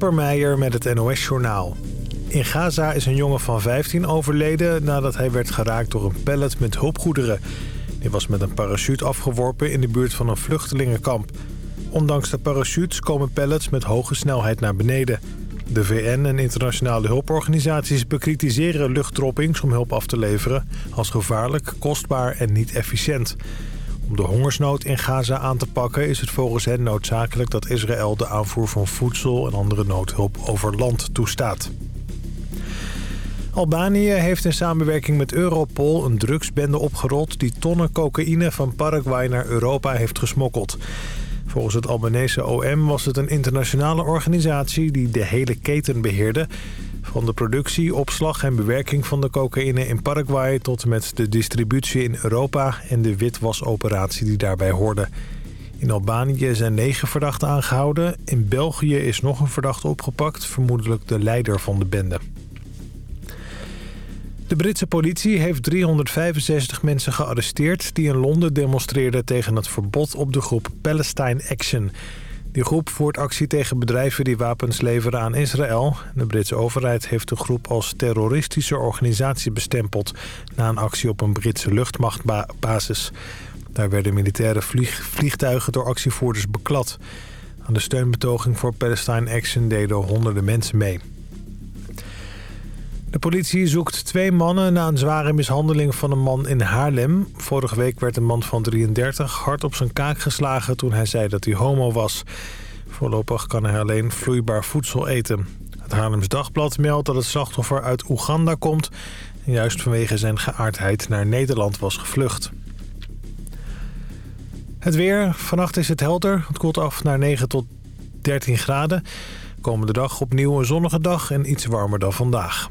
Kasper Meijer met het NOS-journaal. In Gaza is een jongen van 15 overleden nadat hij werd geraakt door een pallet met hulpgoederen. Die was met een parachute afgeworpen in de buurt van een vluchtelingenkamp. Ondanks de parachutes komen pallets met hoge snelheid naar beneden. De VN en internationale hulporganisaties bekritiseren luchtdroppings om hulp af te leveren... als gevaarlijk, kostbaar en niet efficiënt. Om de hongersnood in Gaza aan te pakken is het volgens hen noodzakelijk dat Israël de aanvoer van voedsel en andere noodhulp over land toestaat. Albanië heeft in samenwerking met Europol een drugsbende opgerold... die tonnen cocaïne van Paraguay naar Europa heeft gesmokkeld. Volgens het Albanese OM was het een internationale organisatie... die de hele keten beheerde... Van de productie, opslag en bewerking van de cocaïne in Paraguay... tot met de distributie in Europa en de witwasoperatie die daarbij hoorde. In Albanië zijn negen verdachten aangehouden. In België is nog een verdachte opgepakt, vermoedelijk de leider van de bende. De Britse politie heeft 365 mensen gearresteerd... die in Londen demonstreerden tegen het verbod op de groep Palestine Action... Die groep voert actie tegen bedrijven die wapens leveren aan Israël. De Britse overheid heeft de groep als terroristische organisatie bestempeld... na een actie op een Britse luchtmachtbasis. Daar werden militaire vliegtuigen door actievoerders beklad. Aan de steunbetoging voor Palestine Action deden honderden mensen mee. De politie zoekt twee mannen na een zware mishandeling van een man in Haarlem. Vorige week werd een man van 33 hard op zijn kaak geslagen toen hij zei dat hij homo was. Voorlopig kan hij alleen vloeibaar voedsel eten. Het Haarlems Dagblad meldt dat het slachtoffer uit Oeganda komt... en juist vanwege zijn geaardheid naar Nederland was gevlucht. Het weer. Vannacht is het helder. Het koelt af naar 9 tot 13 graden. Komende dag opnieuw een zonnige dag en iets warmer dan vandaag.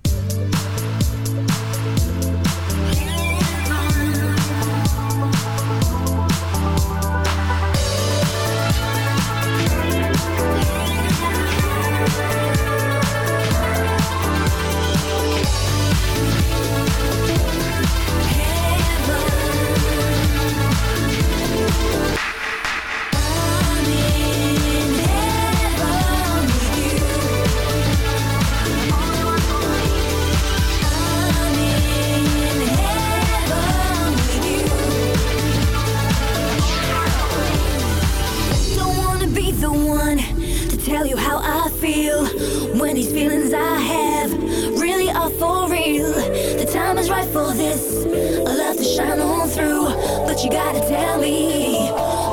you gotta tell me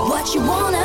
what you wanna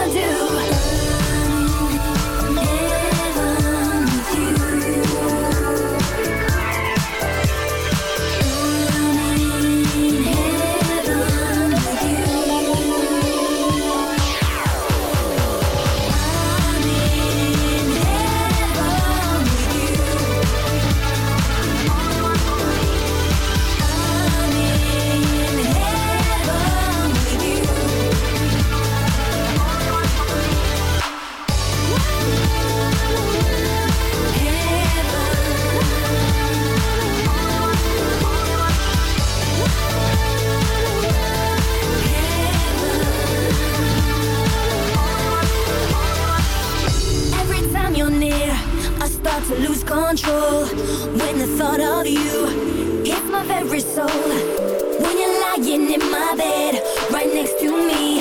every soul when you're lying in my bed right next to me.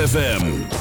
ZFM.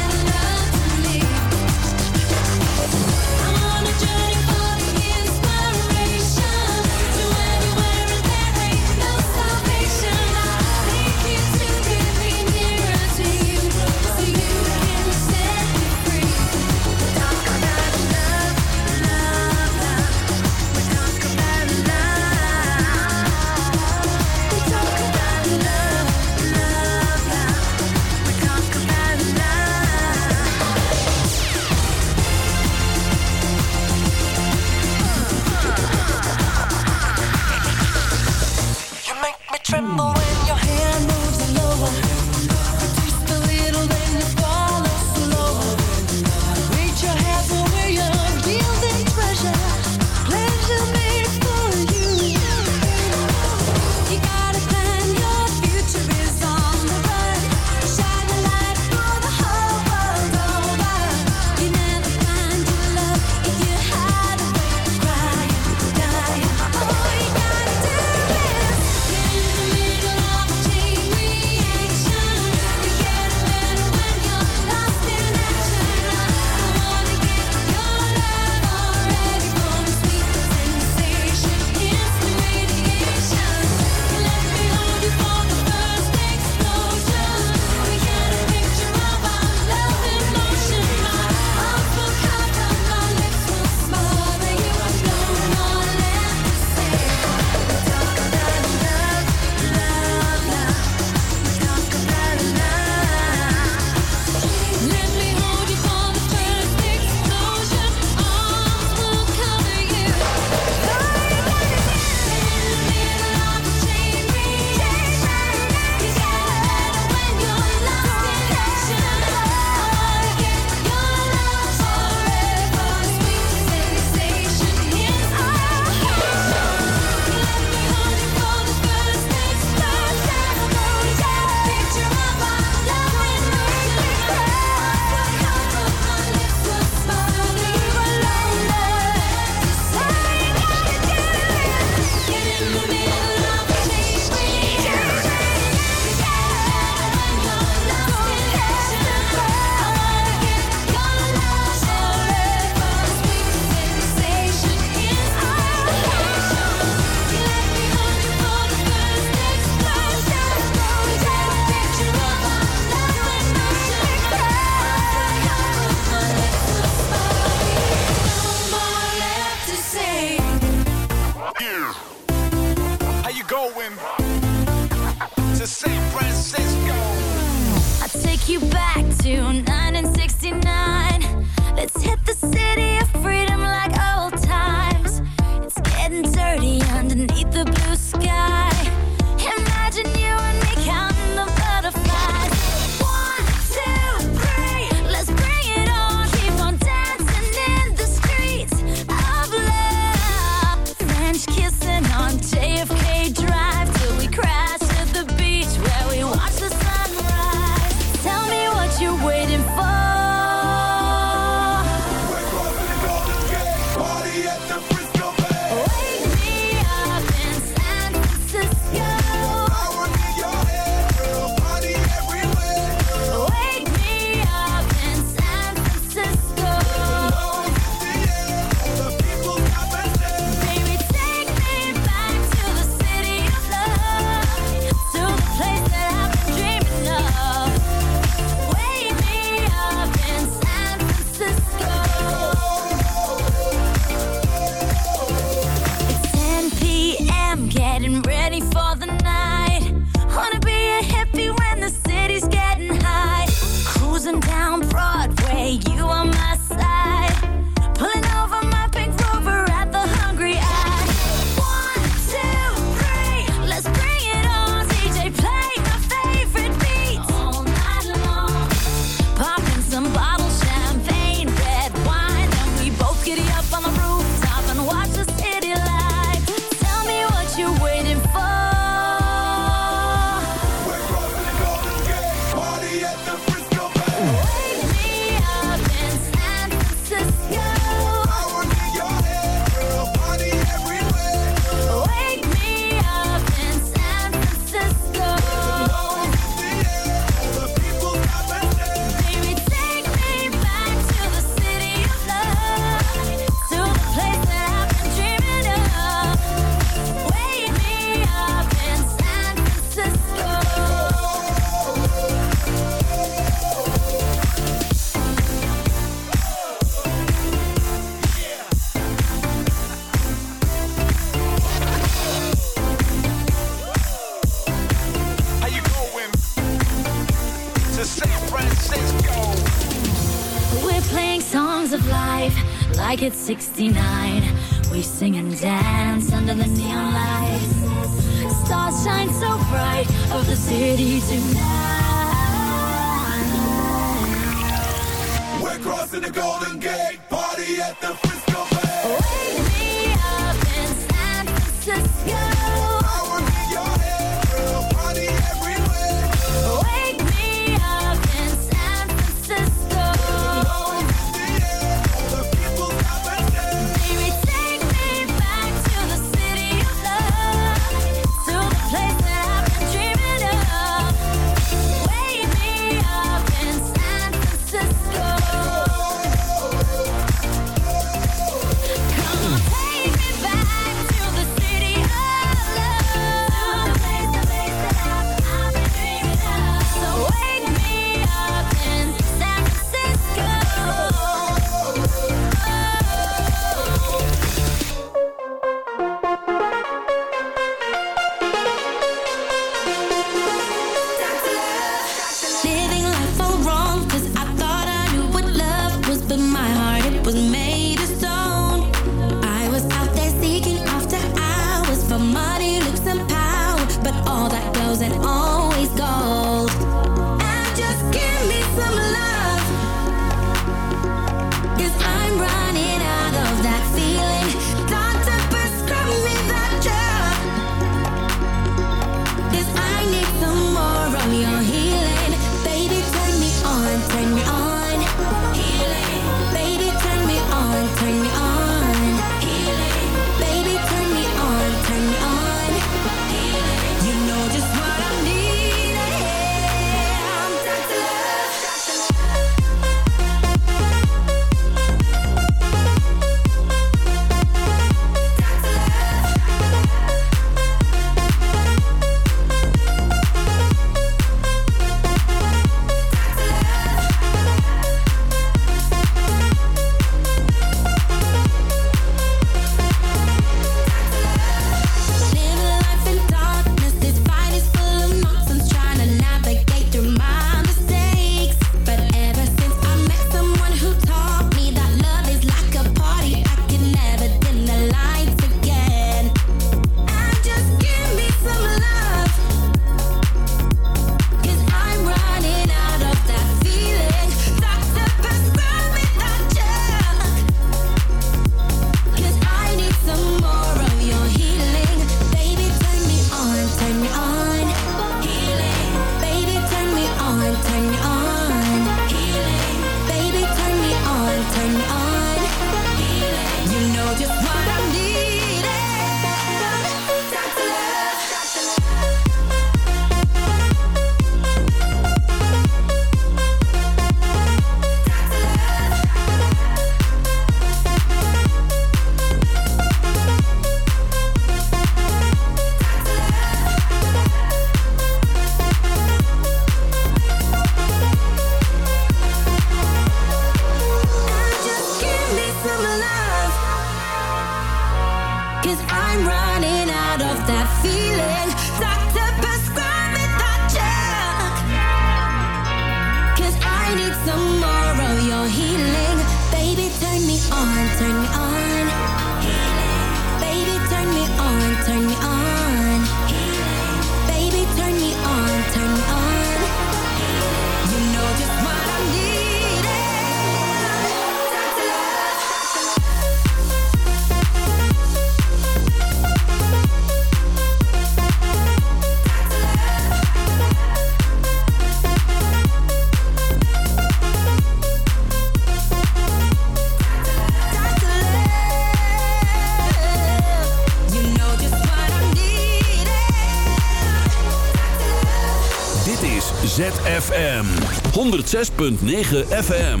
ZFM 106.9 FM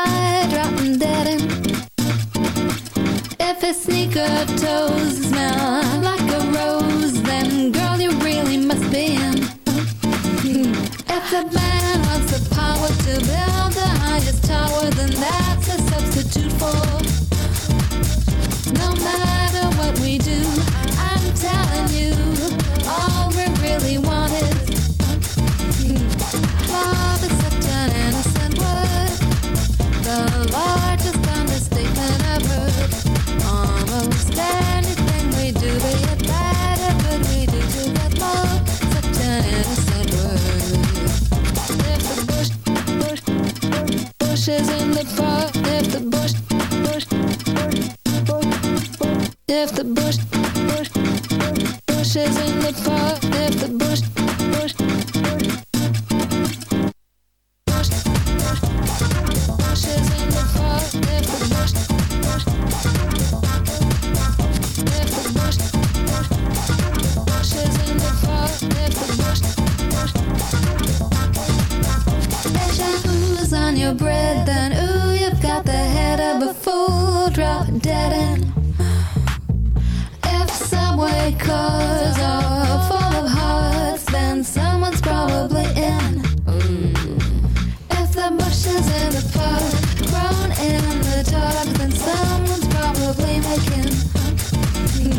up toes now. dead end. If subway cars are full of hearts, then someone's probably in. Mm. If the bushes in the park grown in the dark, then someone's probably making. Mm.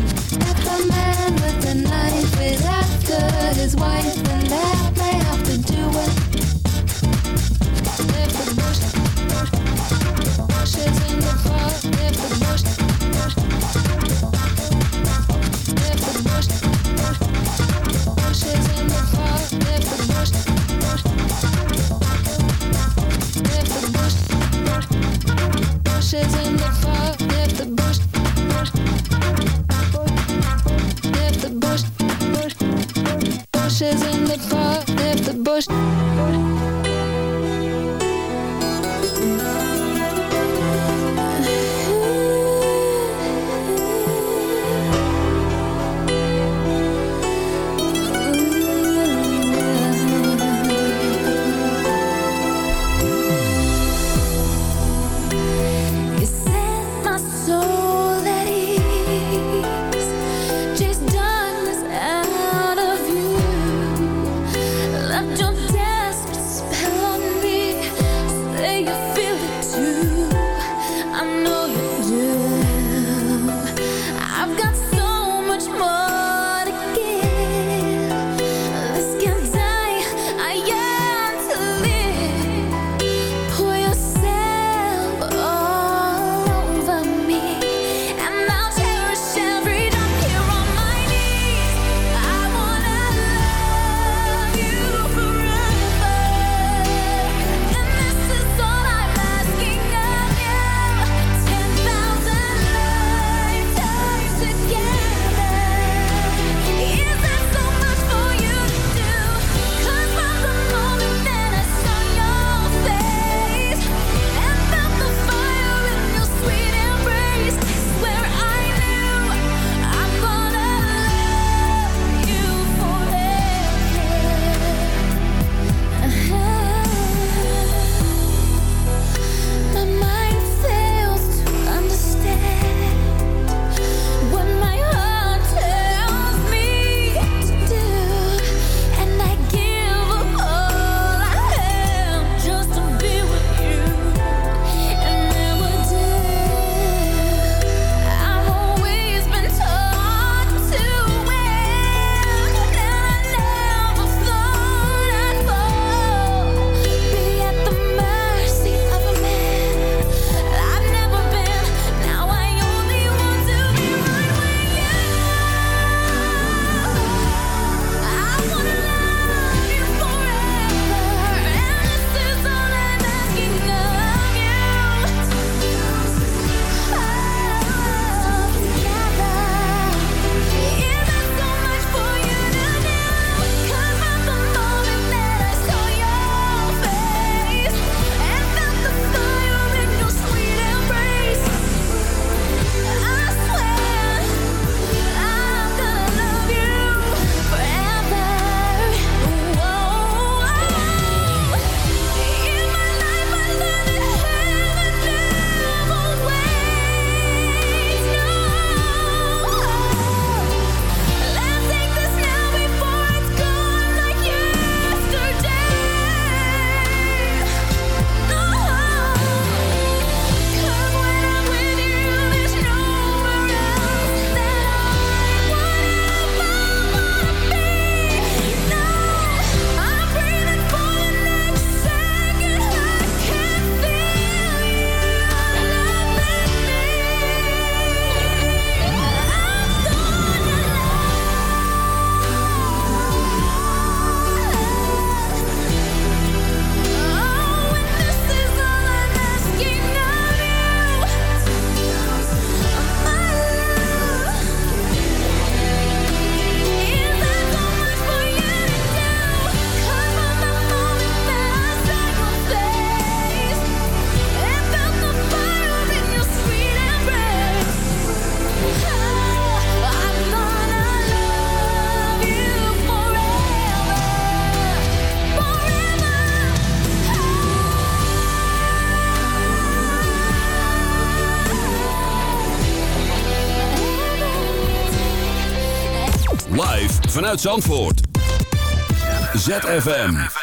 If the man with the knife is after his wife, bushes in the fire. Left the bush, bush, bush. Bush, bush. In the fire. The bush. Zandvoort. ZFM.